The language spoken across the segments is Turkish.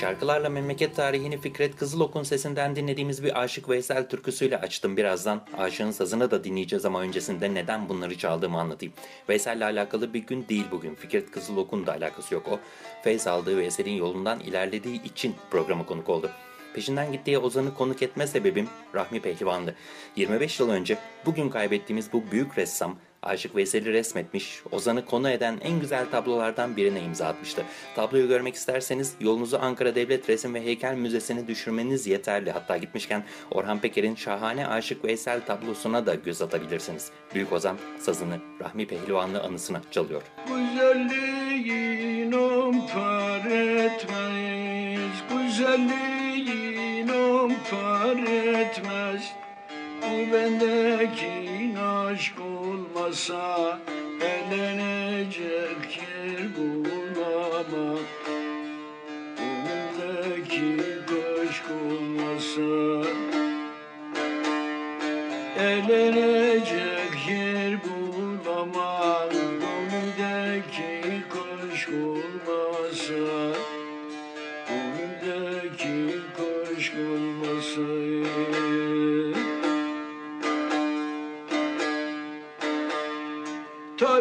Şarkılarla memleket tarihini Fikret Kızılok'un sesinden dinlediğimiz bir Aşık Veysel türküsüyle açtım birazdan. Aşığın sazını da dinleyeceğiz ama öncesinde neden bunları çaldığımı anlatayım. Veysel'le alakalı bir gün değil bugün. Fikret Kızılok'un da alakası yok o. Feyz aldığı ve eserin yolundan ilerlediği için programa konuk oldu. Peşinden gittiği Ozan'ı konuk etme sebebim Rahmi Pehlivan'dı. 25 yıl önce bugün kaybettiğimiz bu büyük ressam Aşık Veysel'i resmetmiş, Ozan'ı konu eden en güzel tablolardan birine imza atmıştı. Tabloyu görmek isterseniz yolunuzu Ankara Devlet Resim ve Heykel Müzesi'ne düşürmeniz yeterli. Hatta gitmişken Orhan Peker'in şahane Aşık Veysel tablosuna da göz atabilirsiniz. Büyük Ozan sazını Rahmi Pehlivanlı anısına çalıyor. Güzelliğin par etmez Güzelliğin par etmez Bu bendeki aşk olmasa Elenecek yer bulamam Önümdeki aşk olmasa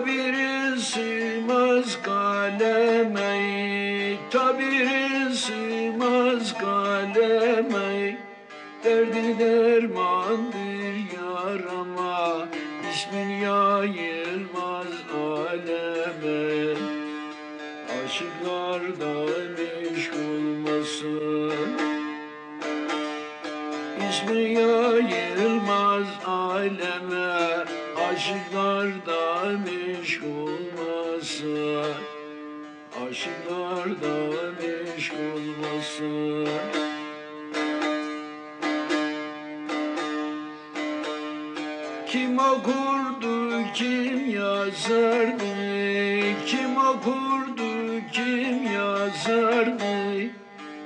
bir Kim okurdu kim yazardı Kim okurdu kim yazardı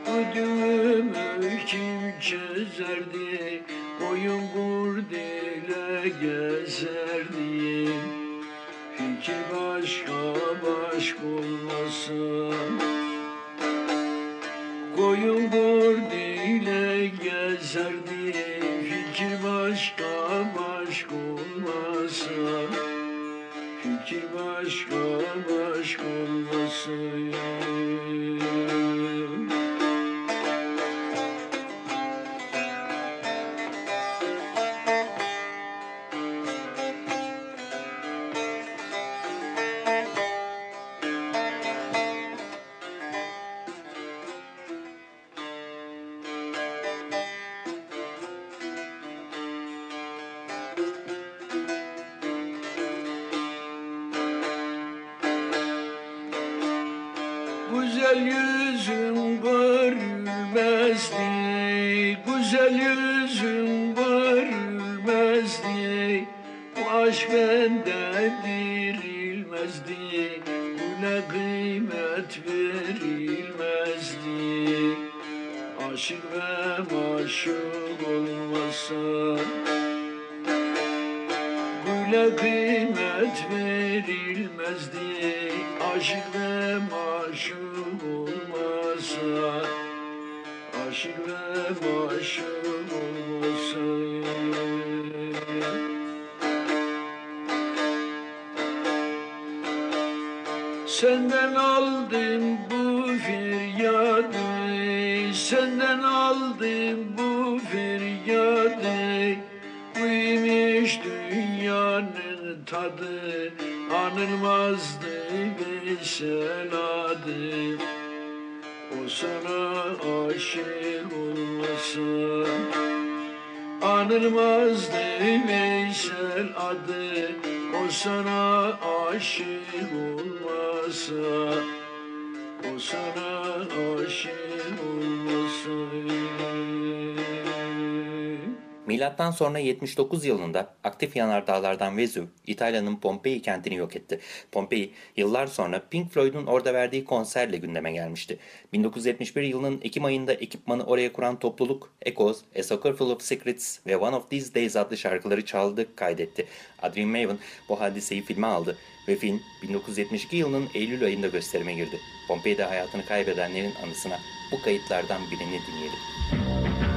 Bu düğümü kim çözerdi Koyun kurdele gezerdi Fikir başka başka Fikir başka başka ve maşuk olmasa Aşık ve Senden aldım bu feryadı Senden aldım bu feryadı. Buymuş dünyanın tadı Anılmazdı Veysel adı O sana aşık olmasa Anılmazdı Veysel adı O sana aşık olmasa O sana aşık olmasa Milattan sonra 79 yılında aktif yanardağlardan Vezüv, İtalya'nın Pompei kentini yok etti. Pompei yıllar sonra Pink Floyd'un orada verdiği konserle gündeme gelmişti. 1971 yılının Ekim ayında ekipmanı oraya kuran topluluk Echoes, A Soccer Full of Secrets ve One of These Days adlı şarkıları çaldı, kaydetti. Adrian Maven bu hadiseyi filme aldı ve film 1972 yılının Eylül ayında gösterime girdi. Pompei'de hayatını kaybedenlerin anısına bu kayıtlardan birini dinleyelim.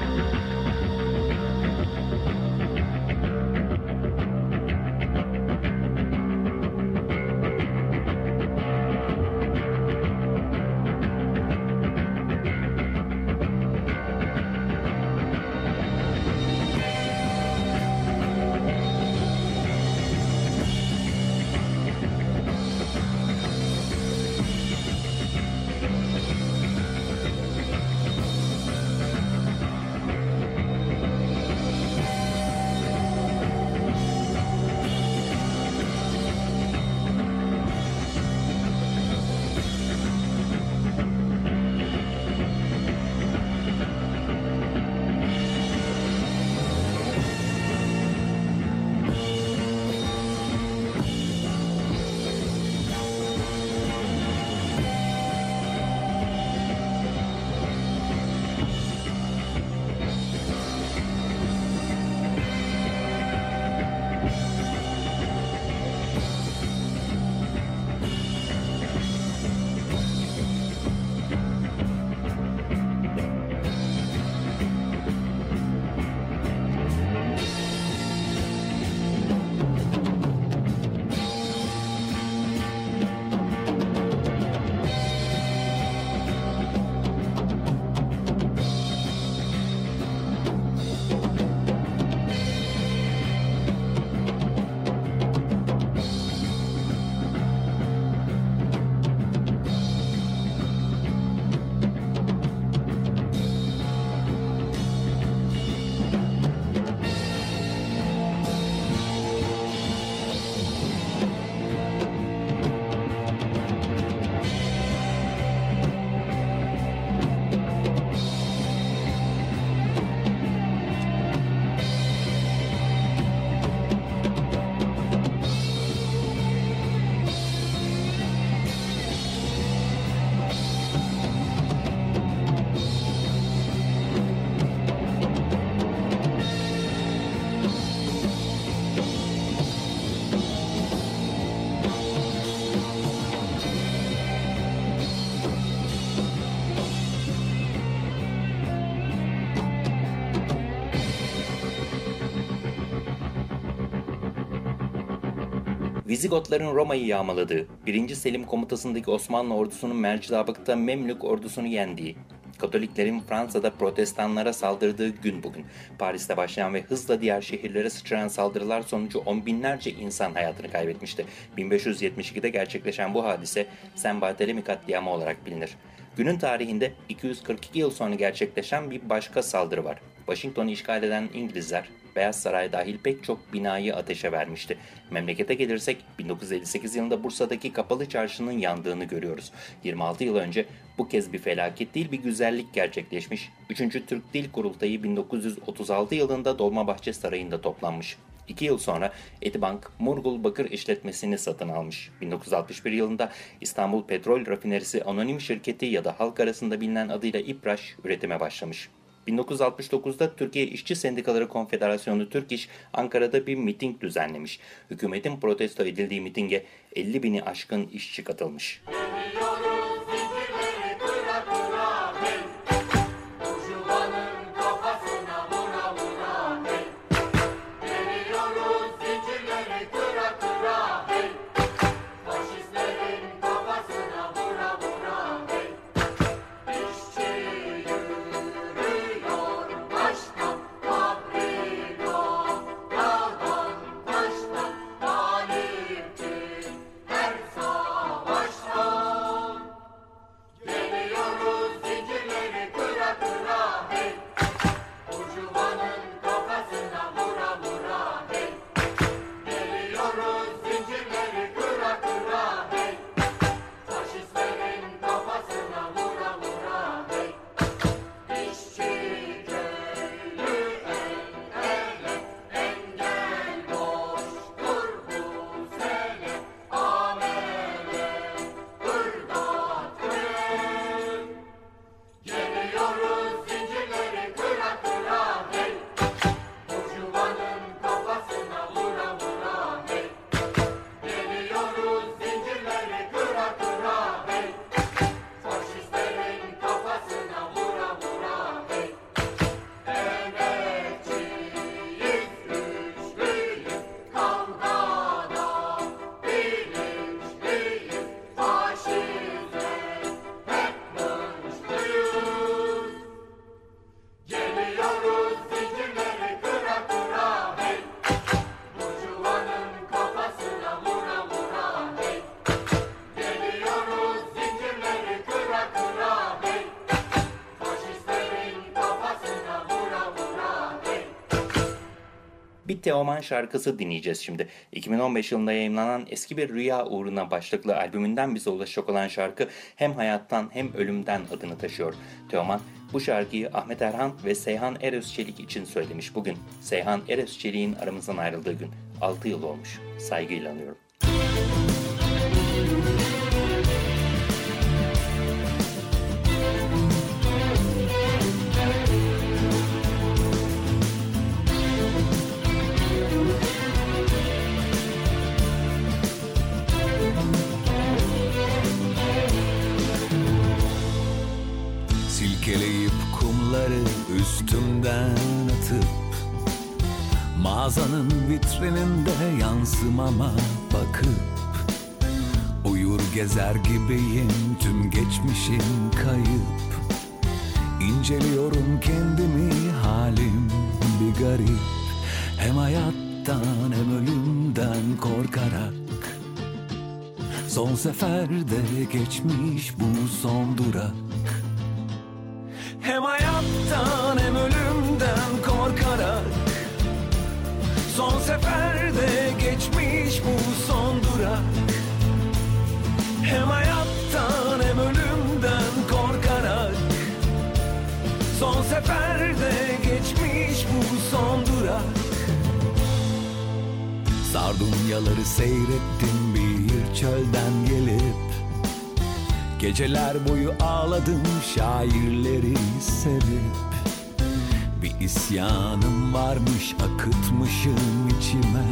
Vizigotların Roma'yı yağmaladığı, 1. Selim komutasındaki Osmanlı ordusunun Mercidabık'ta Memlük ordusunu yendiği, Katoliklerin Fransa'da protestanlara saldırdığı gün bugün. Paris'te başlayan ve hızla diğer şehirlere sıçrayan saldırılar sonucu on binlerce insan hayatını kaybetmişti. 1572'de gerçekleşen bu hadise Barthélemy katliamı olarak bilinir. Günün tarihinde 242 yıl sonra gerçekleşen bir başka saldırı var. Washington'u işgal eden İngilizler Beyaz Saray dahil pek çok binayı ateşe vermişti. Memlekete gelirsek 1958 yılında Bursa'daki kapalı çarşının yandığını görüyoruz. 26 yıl önce bu kez bir felaket değil bir güzellik gerçekleşmiş. 3. Türk Dil Kurultayı 1936 yılında Dolmabahçe Sarayı'nda toplanmış. İki yıl sonra Etibank Murgul Bakır işletmesini satın almış. 1961 yılında İstanbul Petrol Rafinerisi Anonim Şirketi ya da halk arasında bilinen adıyla İPRAŞ üretime başlamış. 1969'da Türkiye İşçi Sendikaları Konfederasyonu Türk İş Ankara'da bir miting düzenlemiş. Hükümetin protesto edildiği mitinge 50 bini aşkın işçi katılmış. Bir Teoman şarkısı dinleyeceğiz şimdi. 2015 yılında yayınlanan Eski Bir Rüya Uğruna başlıklı albümünden bize ulaşacak olan şarkı hem hayattan hem ölümden adını taşıyor. Teoman bu şarkıyı Ahmet Erhan ve Seyhan Erözçelik için söylemiş bugün. Seyhan Erözçelik'in aramızdan ayrıldığı gün. 6 yıl olmuş. Saygıyla anıyorum. Silkeleyip üstümden atıp Mağazanın vitrininde yansımama bakıp Uyur gezer gibiyim tüm geçmişim kayıp. İnceliyorum kendimi halim bir garip. Hem hayattan hem ölümden korkarak. Son seferde geçmiş bu son durak seferde geçmiş bu son durak. Hem hayattan hem ölümden korkarak. Son seferde geçmiş bu son durak. Sardunyaları seyrettim bir çölden gelip. Geceler boyu ağladım şairleri sevip bir isyanım varmış akıtmışım içime.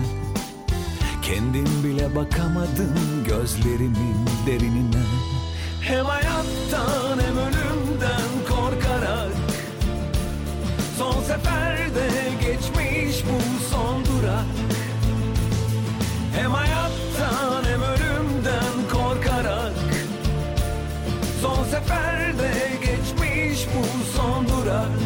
Kendim bile bakamadım gözlerimin derinine. Hem hayattan hem ölümden korkarak. Son seferde geçmiş bu son durak. Hem hayattan hem ölümden korkarak. Son seferde geçmiş bu son durak.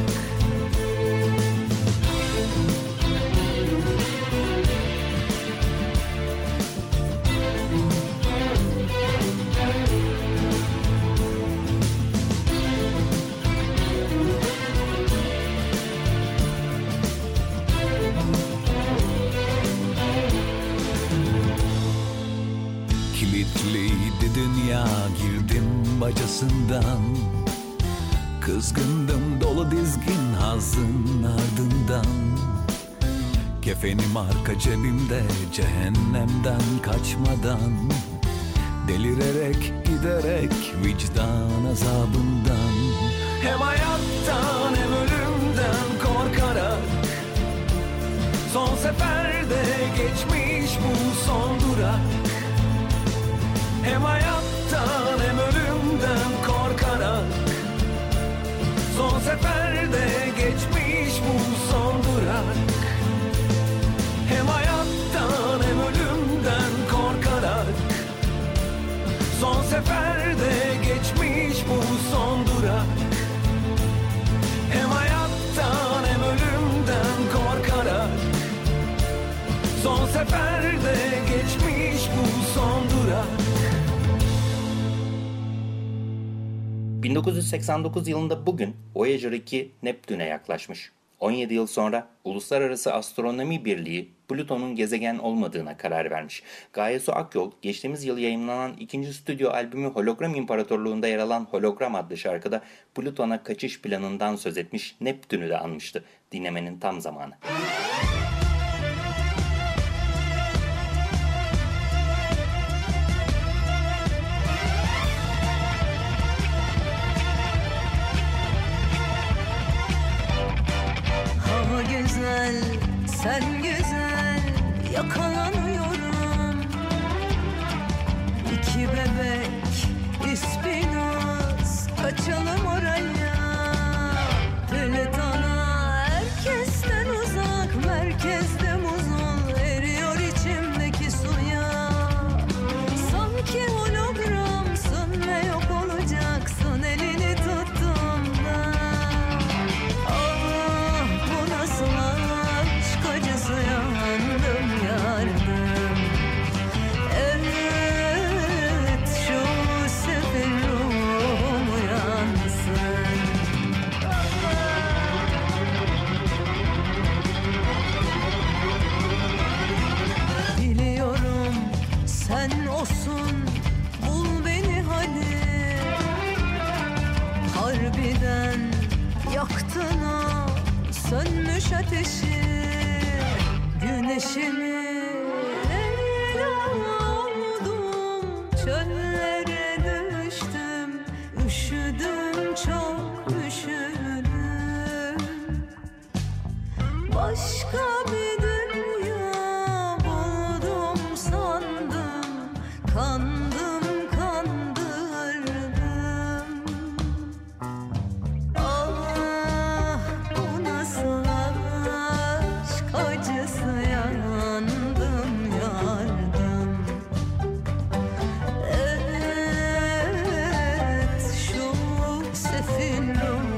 Dünya girdim bacasından. Kızgındım dolu dizgin hazın ardından. Kefenim arka cebimde cehennemden kaçmadan. Delirerek giderek vicdan azabından. Hem hayattan hem ölümden korkarak. Son seferde geçmiş bu son durak Hem hayattan hem ölümden korkarak. Son seferde geçmiş bu son durak. Hem hayattan hem ölümden korkarak. Son seferde geçmiş bu son durak. Hem hayattan hem ölümden korkarak. Son seferde 1989 yılında bugün Voyager 2 Neptün'e yaklaşmış. 17 yıl sonra Uluslararası Astronomi Birliği Plüton'un gezegen olmadığına karar vermiş. Gaye Su Akyol geçtiğimiz yıl yayınlanan ikinci stüdyo albümü Hologram İmparatorluğu'nda yer alan Hologram adlı şarkıda Plüton'a kaçış planından söz etmiş, Neptün'ü de anmıştı. Dinlemenin tam zamanı. Güzel, sen güzel, yakalanıyorum. İki bebek, ispinoz, kaçalım yaktın ha sönmüş ateşi Güneşimi lose.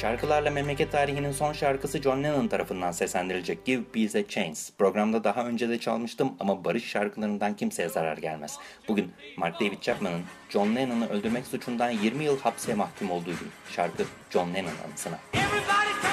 Şarkılarla memleket tarihinin son şarkısı John Lennon tarafından seslendirilecek Give Peace a Chance. Programda daha önce de çalmıştım ama barış şarkılarından kimseye zarar gelmez. Bugün Mark David Chapman'ın John Lennon'ı öldürmek suçundan 20 yıl hapse mahkum olduğu gün. Şarkı John Lennon anısına. Everybody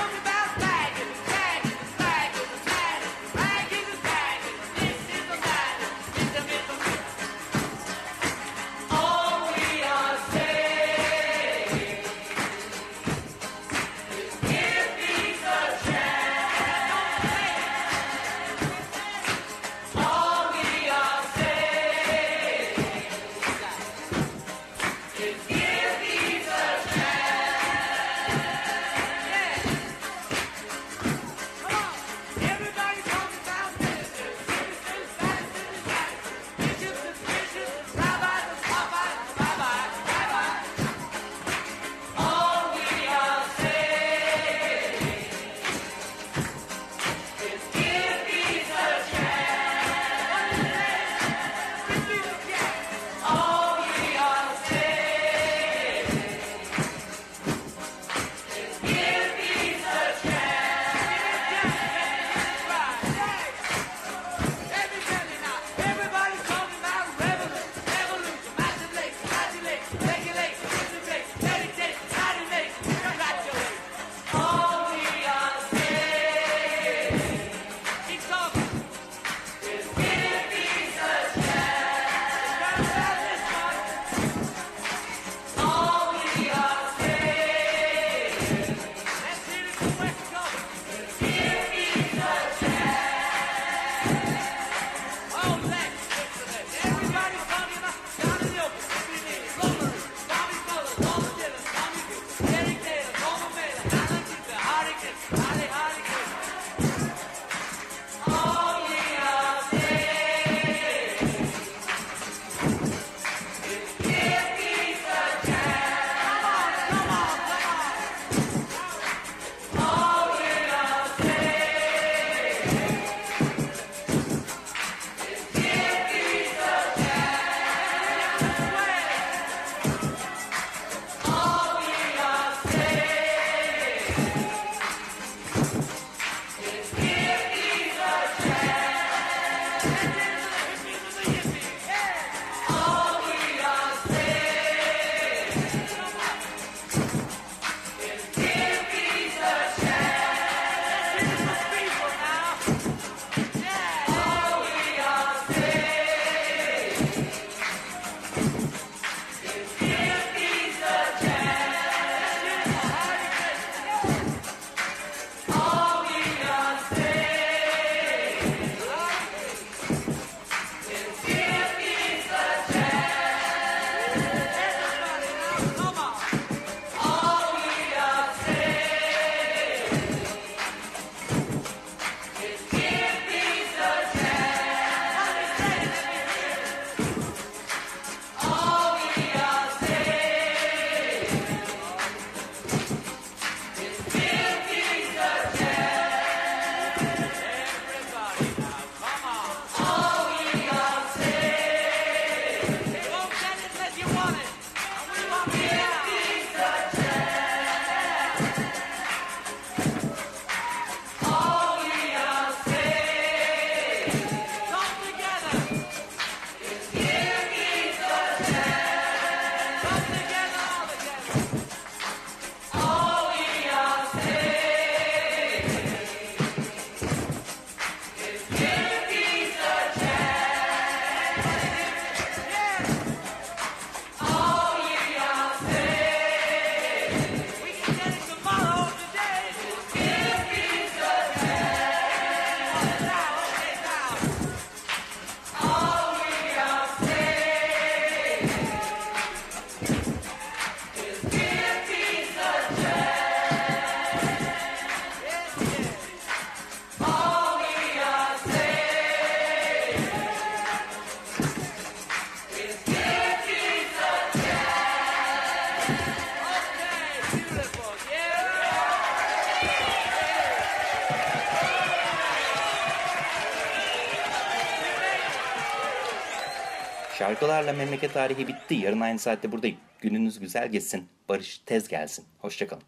şarkılarla memleket tarihi bitti. Yarın aynı saatte buradayım. Gününüz güzel geçsin. Barış tez gelsin. Hoşçakalın.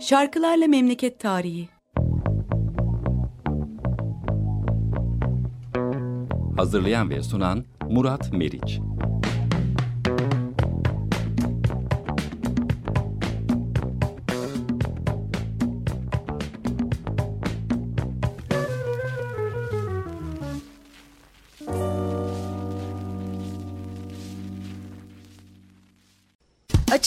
Şarkılarla Memleket Tarihi Hazırlayan ve sunan Murat Meriç